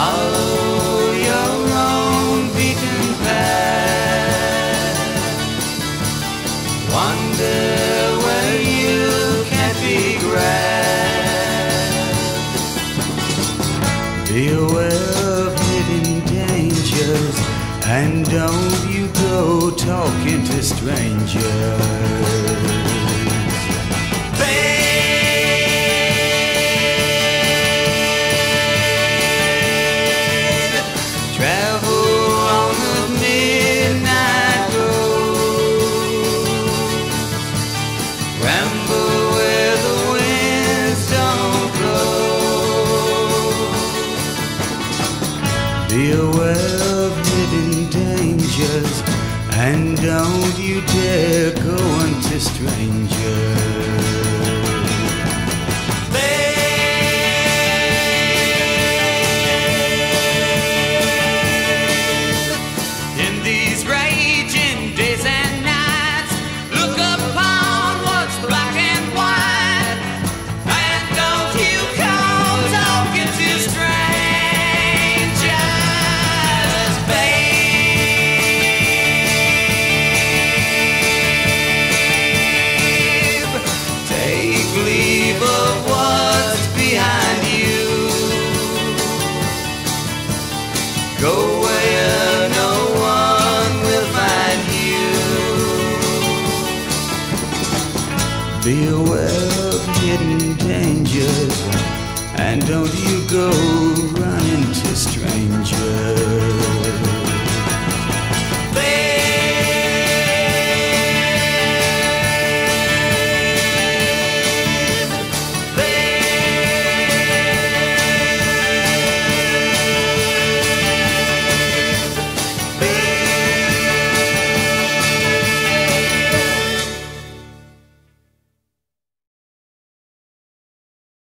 Follow your own beaten path. Wander where you can't be. Be aware of hidden dangers and don't you go talking to strangers. Be aware of hidden dangers and don't you dare go unto strangers. Be aware of hidden dangers, and don't you go running to strangers.